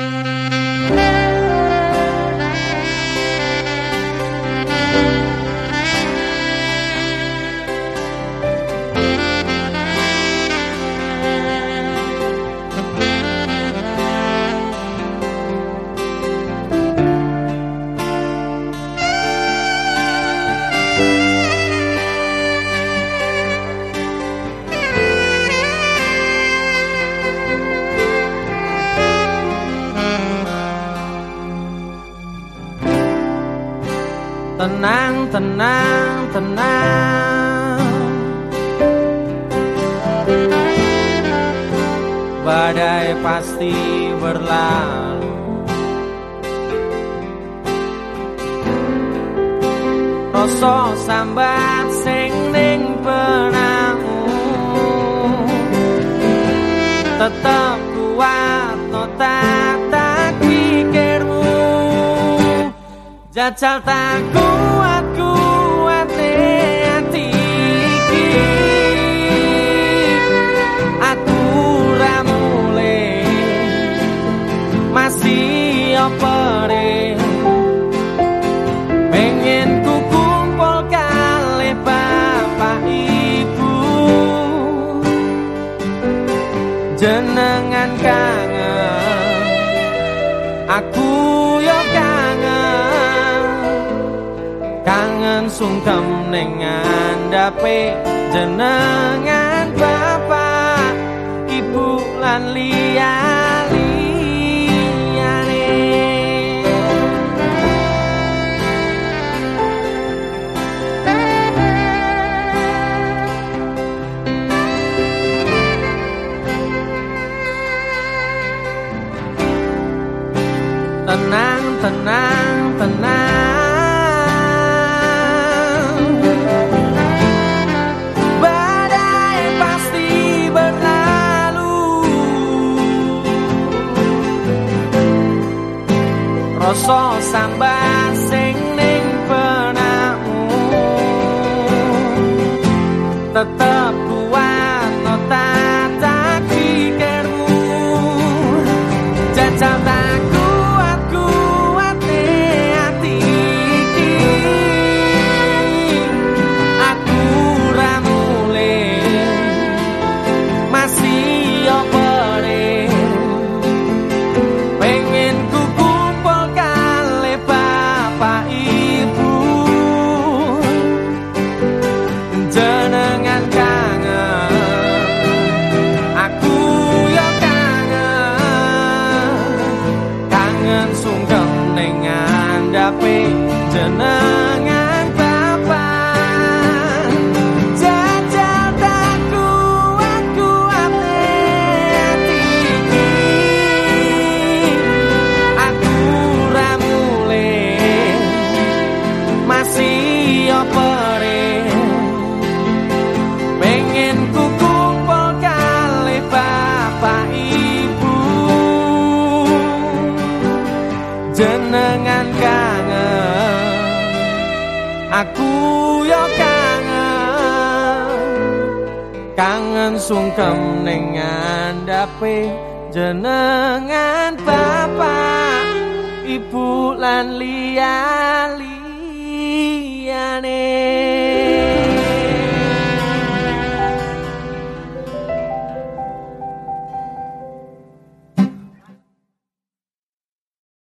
Mm-hmm. Tenang, tenang, tenang. Badai pasti berlalu. Rasa sambat sing ning benangmu Jajal tak kuat kuat hati Aku ramule masih opere Pengen ku kumpul kali bapak ibu. Jenengan kangen. Aku Kangen sungkem ning ngandhape jenengan bapak ibu lan liyane tenang tenang tenang rasa sambat sing ning benakmu. Tetep kuat no tak pikirmu jajal ngandhape jenengan bapak. Jajal tak kuat kuat hati aku ramule. Masih opere pengen ku kumpul kali bapak ibu. Jenengan aku yo kangen kangen sungkem ning ngandhape jenengan bapak ibu lan liyane